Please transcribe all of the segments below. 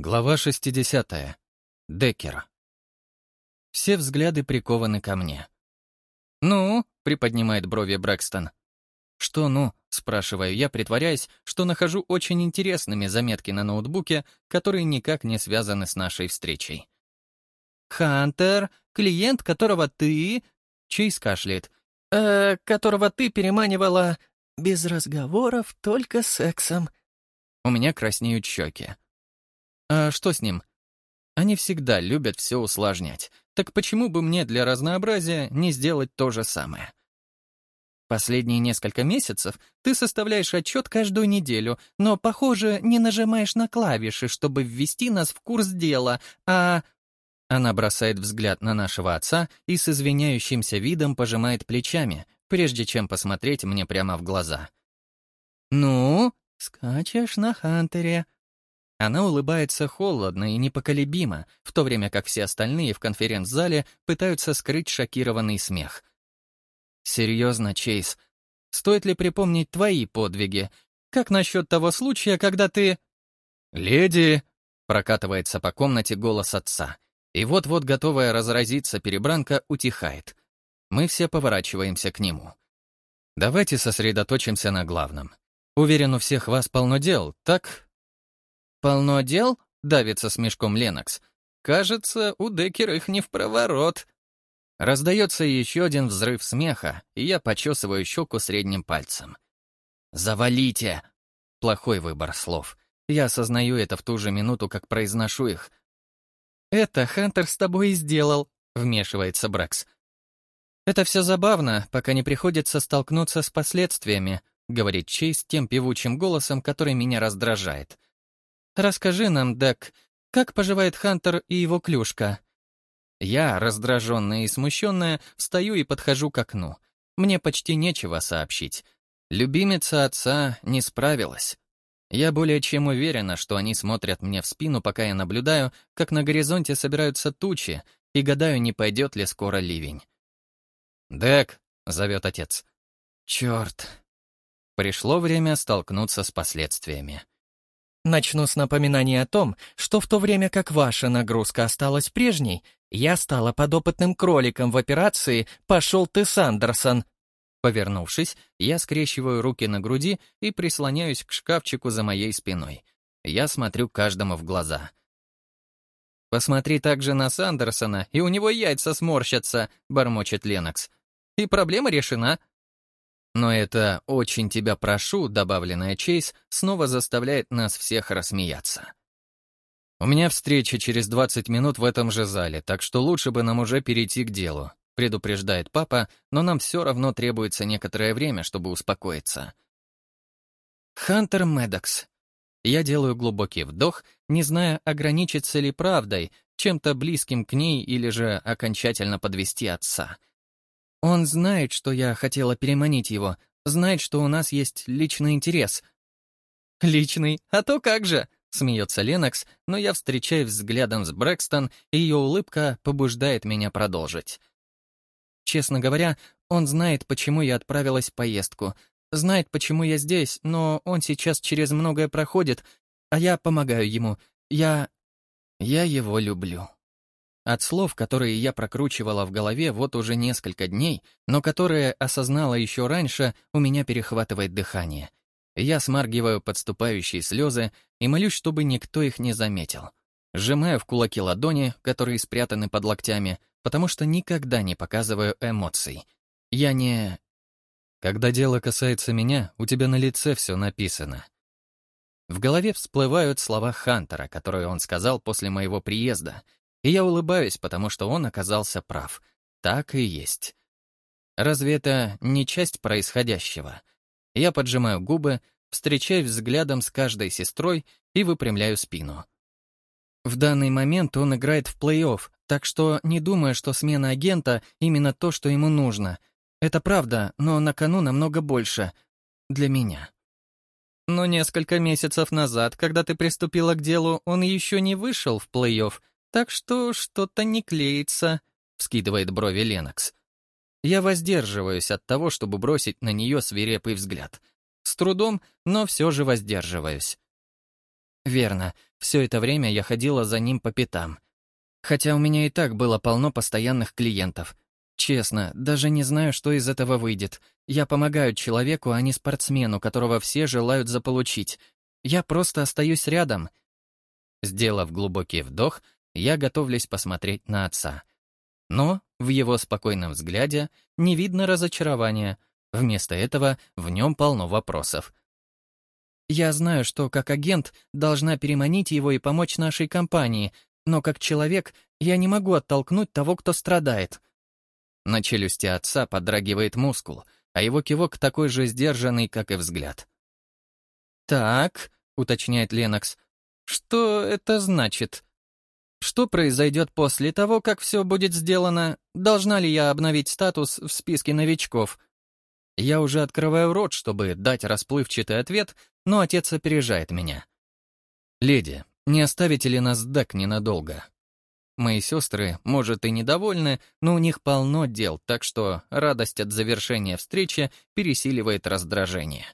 Глава 60. Деккер. Все взгляды прикованы ко мне. «Ну?» — приподнимает брови Брэкстон. «Что «ну?» — спрашиваю я, притворяясь, что нахожу очень интересными заметки на ноутбуке, которые никак не связаны с нашей встречей. «Хантер, клиент, которого ты...» — Чейз кашляет. «Э, которого ты переманивала...» «Без разговоров, только сексом». У меня краснеют щеки. А что с ним? Они всегда любят все усложнять. Так почему бы мне для разнообразия не сделать то же самое? Последние несколько месяцев ты составляешь отчет каждую неделю, но, похоже, не нажимаешь на клавиши, чтобы ввести нас в курс дела, а... Она бросает взгляд на нашего отца и с извиняющимся видом пожимает плечами, прежде чем посмотреть мне прямо в глаза. «Ну, скачешь на Хантере», она улыбается холодно и непоколебимо, в то время как все остальные в конференц-зале пытаются скрыть шокированный смех. «Серьезно, Чейз, стоит ли припомнить твои подвиги? Как насчет того случая, когда ты...» «Леди!» — прокатывается по комнате голос отца. И вот-вот готовая разразиться перебранка утихает. Мы все поворачиваемся к нему. Давайте сосредоточимся на главном. Уверен, у всех вас полно дел, так? «Полно дел?» — давится смешком Ленокс. «Кажется, у Деккера их не в проворот». Раздается еще один взрыв смеха, и я почесываю щеку средним пальцем. «Завалите!» Плохой выбор слов. Я осознаю это в ту же минуту, как произношу их. «Это Хантер с тобой и сделал», — вмешивается Бракс. «Это все забавно, пока не приходится столкнуться с последствиями», — говорит Чейз тем певучим голосом, который меня раздражает. «Расскажи нам, Дек, как поживает Хантер и его клюшка?» Я, раздраженная и смущенная, встаю и подхожу к окну. Мне почти нечего сообщить. Любимица отца не справилась. Я более чем уверена, что они смотрят мне в спину, пока я наблюдаю, как на горизонте собираются тучи, и гадаю, не пойдет ли скоро ливень. «Дек», — зовет отец. «Черт». Пришло время столкнуться с последствиями. Начну с напоминания о том, что в то время как ваша нагрузка осталась прежней, я стала подопытным кроликом в операции «Пошел ты, Сандерсон». Повернувшись, я скрещиваю руки на груди и прислоняюсь к шкафчику за моей спиной. Я смотрю каждому в глаза. «Посмотри также на Сандерсона, и у него яйца сморщатся», — бормочет Ленокс. «И проблема решена. Но это «очень тебя прошу», добавленная Чейз, снова заставляет нас всех рассмеяться. «У меня встреча через 20 минут в этом же зале, так что лучше бы нам уже перейти к делу», предупреждает папа, но нам все равно требуется некоторое время, чтобы успокоиться. Хантер Медокс. Я делаю глубокий вдох, не зная, ограничится ли правдой, чем-то близким к ней или же окончательно подвести отца. Он знает, что я хотела переманить его, знает, что у нас есть личный интерес. «Личный? А то как же!» — смеется Ленокс, но я встречаюсь взглядом с Брэкстон, и ее улыбка побуждает меня продолжить. Честно говоря, он знает, почему я отправилась в поездку, знает, почему я здесь, но он сейчас через многое проходит, а я помогаю ему. Я... я его люблю. От слов, которые я прокручивала в голове вот уже несколько дней, но которые осознала еще раньше, у меня перехватывает дыхание. Я смаргиваю подступающие слезы и молюсь, чтобы никто их не заметил. Сжимаю в кулаки ладони, которые спрятаны под локтями, потому что никогда не показываю эмоций. Я не... Когда дело касается меня, у тебя на лице все написано. В голове всплывают слова Хантера, которые он сказал после моего приезда — и я улыбаюсь, потому что он оказался прав. Так и есть. Разве это не часть происходящего? Я поджимаю губы, встречаюсь взглядом с каждой сестрой и выпрямляю спину. В данный момент он играет в плей-офф, так что не думаю, что смена агента именно то, что ему нужно. Это правда, но на кону намного больше. Для меня. Но несколько месяцев назад, когда ты приступила к делу, он еще не вышел в плей-офф, так что что-то не клеится», — вскидывает брови Ленокс. Я воздерживаюсь от того, чтобы бросить на нее свирепый взгляд. С трудом, но все же воздерживаюсь. Верно, все это время я ходила за ним по пятам. Хотя у меня и так было полно постоянных клиентов. Честно, даже не знаю, что из этого выйдет. Я помогаю человеку, а не спортсмену, которого все желают заполучить. Я просто остаюсь рядом. Сделав глубокий вдох, я готовлюсь посмотреть на отца. Но в его спокойном взгляде не видно разочарования. Вместо этого в нем полно вопросов. Я знаю, что как агент должна переманить его и помочь нашей компании, но как человек я не могу оттолкнуть того, кто страдает. На челюсти отца подрагивает мускул, а его кивок такой же сдержанный, как и взгляд. «Так», — уточняет Ленокс, — «что это значит? Что произойдет после того, как все будет сделано? Должна ли я обновить статус в списке новичков?» Я уже открываю рот, чтобы дать расплывчатый ответ, но отец опережает меня. «Леди, не оставите ли нас Дак ненадолго?» Мои сестры, может, и недовольны, но у них полно дел, так что радость от завершения встречи пересиливает раздражение.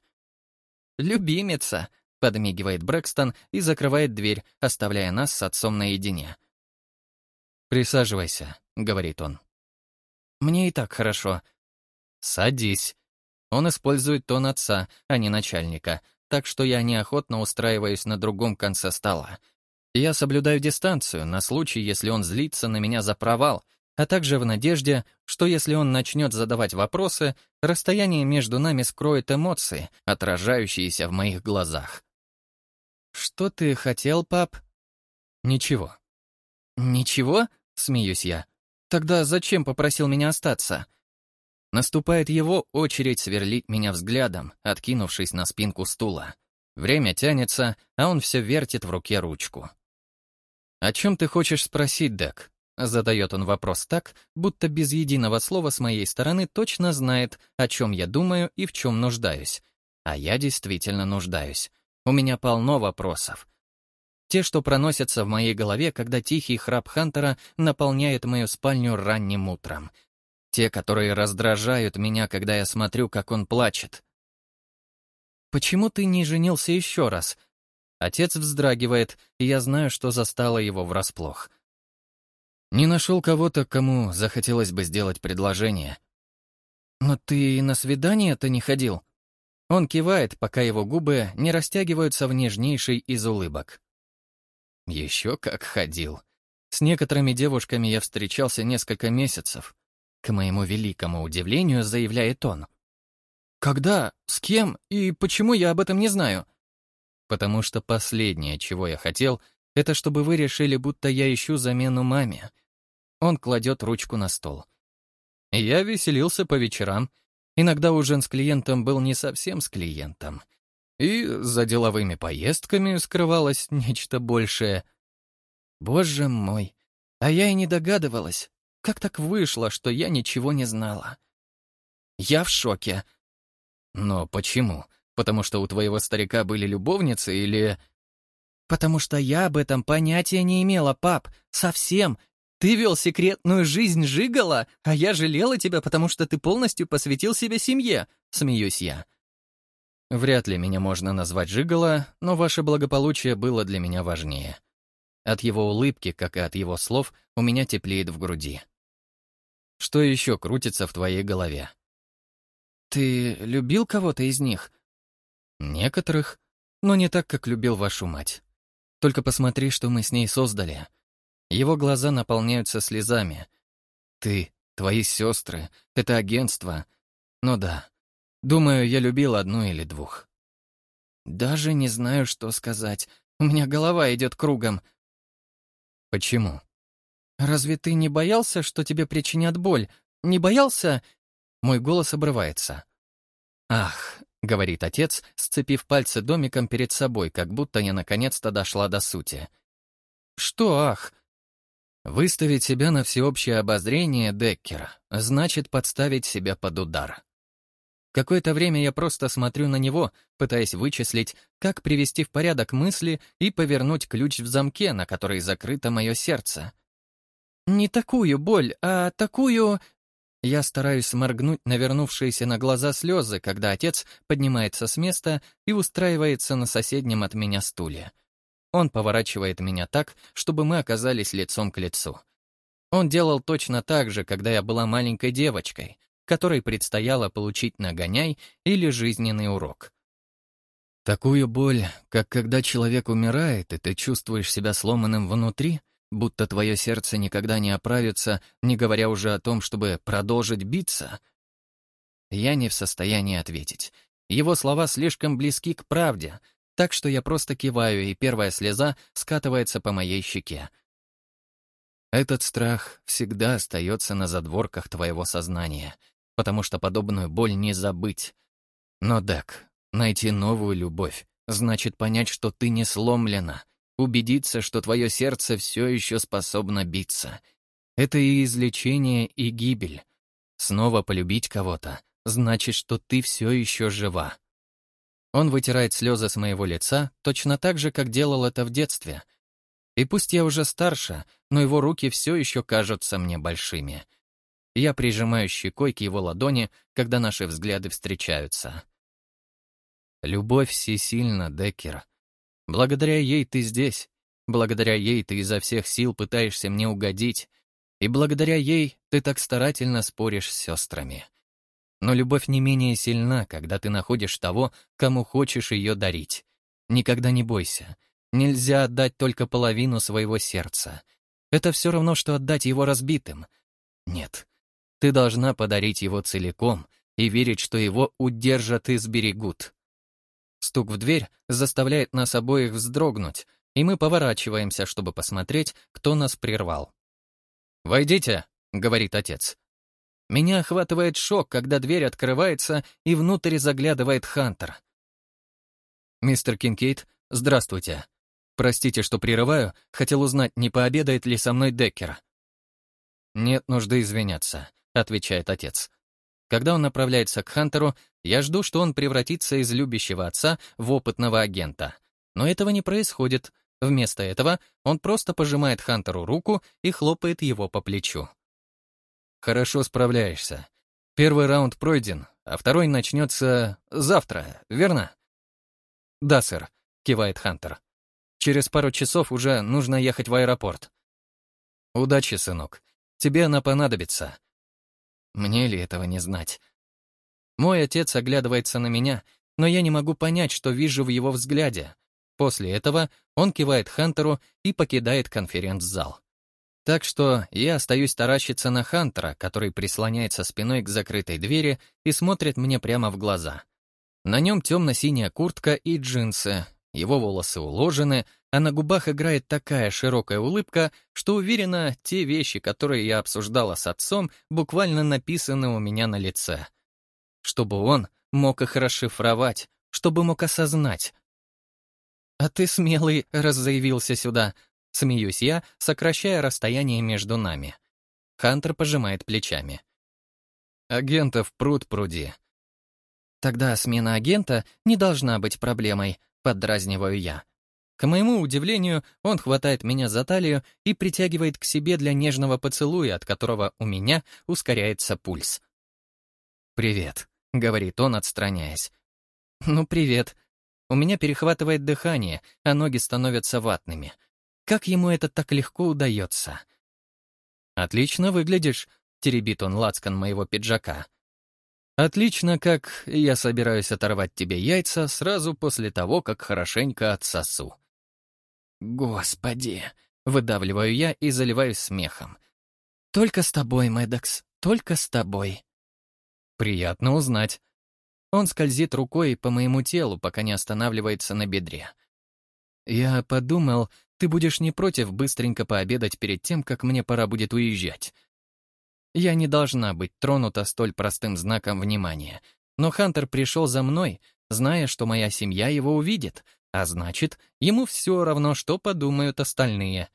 «Любимица», — подмигивает Брэкстон и закрывает дверь, оставляя нас с отцом наедине. «Присаживайся», — говорит он. «Мне и так хорошо». «Садись». Он использует тон отца, а не начальника, так что я неохотно устраиваюсь на другом конце стола. Я соблюдаю дистанцию на случай, если он злится на меня за провал, а также в надежде, что если он начнет задавать вопросы, расстояние между нами скроет эмоции, отражающиеся в моих глазах. «Что ты хотел, пап?» «Ничего». «Ничего?» — смеюсь я. «Тогда зачем попросил меня остаться?» Наступает его очередь сверлить меня взглядом, откинувшись на спинку стула. Время тянется, а он все вертит в руке ручку. «О чем ты хочешь спросить, Дек?» Задает он вопрос так, будто без единого слова с моей стороны точно знает, о чем я думаю и в чем нуждаюсь. А я действительно нуждаюсь. У меня полно вопросов. Те, что проносятся в моей голове, когда тихий храп Хантера наполняет мою спальню ранним утром. Те, которые раздражают меня, когда я смотрю, как он плачет. «Почему ты не женился еще раз?» Отец вздрагивает, и я знаю, что застало его врасплох. Не нашел кого-то, кому захотелось бы сделать предложение. «Но ты на свидание-то не ходил?» Он кивает, пока его губы не растягиваются в нежнейший из улыбок. Еще как ходил. С некоторыми девушками я встречался несколько месяцев. К моему великому удивлению, заявляет он. «Когда? С кем? И почему я об этом не знаю?» потому что последнее, чего я хотел, это чтобы вы решили, будто я ищу замену маме. Он кладет ручку на стол. Я веселился по вечерам. Иногда ужин с клиентом был не совсем с клиентом. И за деловыми поездками скрывалось нечто большее. Боже мой, а я и не догадывалась. Как так вышло, что я ничего не знала? Я в шоке. Но почему? Потому что у твоего старика были любовницы или...» «Потому что я об этом понятия не имела, пап. Совсем. Ты вел секретную жизнь Жигала, а я жалела тебя, потому что ты полностью посвятил себя семье», — смеюсь я. Вряд ли меня можно назвать Жигала, но ваше благополучие было для меня важнее. От его улыбки, как и от его слов, у меня теплеет в груди. Что еще крутится в твоей голове? Ты любил кого-то из них? Некоторых, но не так, как любил вашу мать. Только посмотри, что мы с ней создали. Его глаза наполняются слезами. Ты, твои сестры, это агентство. Ну да, думаю, я любил одну или двух. Даже не знаю, что сказать. У меня голова идет кругом. Почему? Разве ты не боялся, что тебе причинят боль? Не боялся? Мой голос обрывается. Ах, — говорит отец, сцепив пальцы домиком перед собой, как будто я наконец-то дошла до сути. «Что, ах?» Выставить себя на всеобщее обозрение Деккера значит подставить себя под удар. Какое-то время я просто смотрю на него, пытаясь вычислить, как привести в порядок мысли и повернуть ключ в замке, на который закрыто мое сердце. Не такую боль, а такую... Я стараюсь сморгнуть навернувшиеся на глаза слезы, когда отец поднимается с места и устраивается на соседнем от меня стуле. Он поворачивает меня так, чтобы мы оказались лицом к лицу. Он делал точно так же, когда я была маленькой девочкой, которой предстояло получить нагоняй или жизненный урок. Такую боль, как когда человек умирает, и ты чувствуешь себя сломанным внутри, будто твое сердце никогда не оправится, не говоря уже о том, чтобы продолжить биться? Я не в состоянии ответить. Его слова слишком близки к правде, так что я просто киваю, и первая слеза скатывается по моей щеке. Этот страх всегда остается на задворках твоего сознания, потому что подобную боль не забыть. Но, Дак, найти новую любовь значит понять, что ты не сломлена, убедиться, что твое сердце все еще способно биться. Это и излечение, и гибель. Снова полюбить кого-то значит, что ты все еще жива. Он вытирает слезы с моего лица точно так же, как делал это в детстве. И пусть я уже старше, но его руки все еще кажутся мне большими. Я прижимаю щекой к его ладони, когда наши взгляды встречаются. Любовь всесильна, Деккер. Благодаря ей ты здесь. Благодаря ей ты изо всех сил пытаешься мне угодить. И благодаря ей ты так старательно споришь с сестрами. Но любовь не менее сильна, когда ты находишь того, кому хочешь ее дарить. Никогда не бойся. Нельзя отдать только половину своего сердца. Это все равно, что отдать его разбитым. Нет. Ты должна подарить его целиком и верить, что его удержат и сберегут. Стук в дверь заставляет нас обоих вздрогнуть, и мы поворачиваемся, чтобы посмотреть, кто нас прервал. «Войдите», — говорит отец. Меня охватывает шок, когда дверь открывается, и внутрь заглядывает Хантер. «Мистер Кинкейт, здравствуйте. Простите, что прерываю, хотел узнать, не пообедает ли со мной Деккер». «Нет нужды извиняться», — отвечает отец. Когда он направляется к Хантеру, я жду, что он превратится из любящего отца в опытного агента. Но этого не происходит. Вместо этого он просто пожимает Хантеру руку и хлопает его по плечу. Хорошо справляешься. Первый раунд пройден, а второй начнется завтра, верно? Да, сэр, кивает Хантер. Через пару часов уже нужно ехать в аэропорт. Удачи, сынок. Тебе она понадобится. Мне ли этого не знать? Мой отец оглядывается на меня, но я не могу понять, что вижу в его взгляде. После этого он кивает Хантеру и покидает конференц-зал. Так что я остаюсь таращиться на Хантера, который прислоняется спиной к закрытой двери и смотрит мне прямо в глаза. На нем темно-синяя куртка и джинсы, его волосы уложены, а на губах играет такая широкая улыбка, что уверена, те вещи, которые я обсуждала с отцом, буквально написаны у меня на лице. Чтобы он мог их расшифровать, чтобы мог осознать. «А ты смелый, раз заявился сюда», Смеюсь я, сокращая расстояние между нами. Хантер пожимает плечами. «Агентов пруд пруди». «Тогда смена агента не должна быть проблемой», — поддразниваю я. К моему удивлению, он хватает меня за талию и притягивает к себе для нежного поцелуя, от которого у меня ускоряется пульс. «Привет», — говорит он, отстраняясь. «Ну, привет». У меня перехватывает дыхание, а ноги становятся ватными. Как ему это так легко удается? «Отлично выглядишь», — теребит он лацкан моего пиджака. «Отлично, как я собираюсь оторвать тебе яйца сразу после того, как хорошенько отсосу». «Господи!» — выдавливаю я и заливаюсь смехом. «Только с тобой, Мэддокс, только с тобой». «Приятно узнать». Он скользит рукой по моему телу, пока не останавливается на бедре. Я подумал, ты будешь не против быстренько пообедать перед тем, как мне пора будет уезжать. Я не должна быть тронута столь простым знаком внимания. Но Хантер пришел за мной, зная, что моя семья его увидит, а значит, ему все равно, что подумают остальные.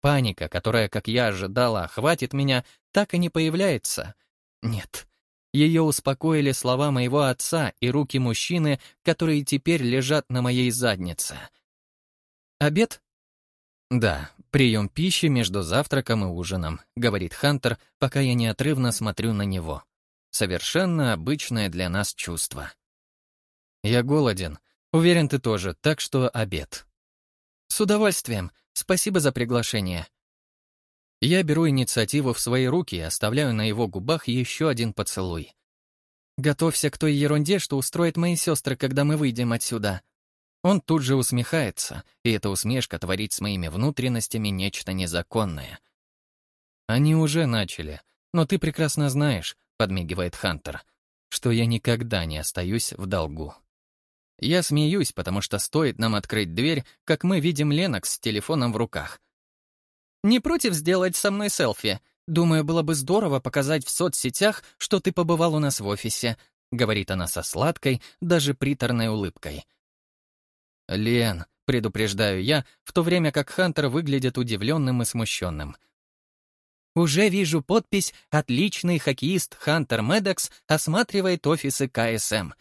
Паника, которая, как я ожидала, охватит меня, так и не появляется. Нет. Ее успокоили слова моего отца и руки мужчины, которые теперь лежат на моей заднице. Обед «Да, прием пищи между завтраком и ужином», — говорит Хантер, пока я неотрывно смотрю на него. Совершенно обычное для нас чувство. «Я голоден. Уверен, ты тоже, так что обед». «С удовольствием. Спасибо за приглашение». Я беру инициативу в свои руки и оставляю на его губах еще один поцелуй. «Готовься к той ерунде, что устроят мои сестры, когда мы выйдем отсюда». Он тут же усмехается, и эта усмешка творит с моими внутренностями нечто незаконное. «Они уже начали, но ты прекрасно знаешь», — подмигивает Хантер, «что я никогда не остаюсь в долгу». Я смеюсь, потому что стоит нам открыть дверь, как мы видим Ленокс с телефоном в руках. «Не против сделать со мной селфи? Думаю, было бы здорово показать в соцсетях, что ты побывал у нас в офисе», — говорит она со сладкой, даже приторной улыбкой. «Лен», — предупреждаю я, в то время как Хантер выглядит удивленным и смущенным. «Уже вижу подпись «Отличный хоккеист Хантер Медекс осматривает офисы КСМ»,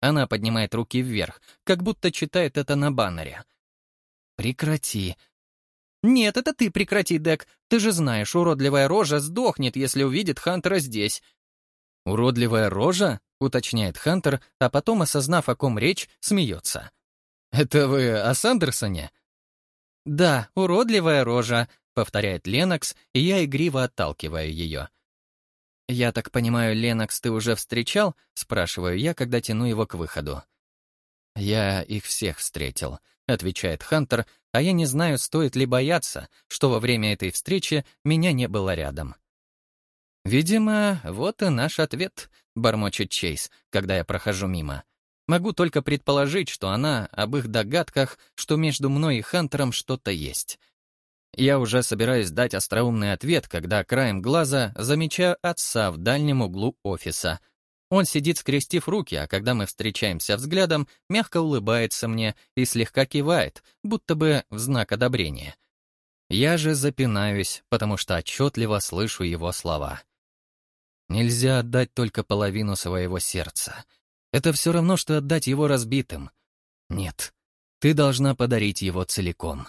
она поднимает руки вверх, как будто читает это на баннере. «Прекрати». «Нет, это ты прекрати, Дек. Ты же знаешь, уродливая рожа сдохнет, если увидит Хантера здесь». «Уродливая рожа?» — уточняет Хантер, а потом, осознав, о ком речь, смеется. «Это вы о Сандерсоне?» «Да, уродливая рожа», — повторяет Ленокс, и я игриво отталкиваю ее. «Я так понимаю, Ленокс ты уже встречал?» — спрашиваю я, когда тяну его к выходу. «Я их всех встретил», — отвечает Хантер, а я не знаю, стоит ли бояться, что во время этой встречи меня не было рядом. «Видимо, вот и наш ответ», — бормочет Чейз, когда я прохожу мимо. Могу только предположить, что она об их догадках, что между мной и Хантером что-то есть. Я уже собираюсь дать остроумный ответ, когда краем глаза замечаю отца в дальнем углу офиса. Он сидит, скрестив руки, а когда мы встречаемся взглядом, мягко улыбается мне и слегка кивает, будто бы в знак одобрения. Я же запинаюсь, потому что отчетливо слышу его слова. Нельзя отдать только половину своего сердца. Это все равно, что отдать его разбитым. Нет, ты должна подарить его целиком.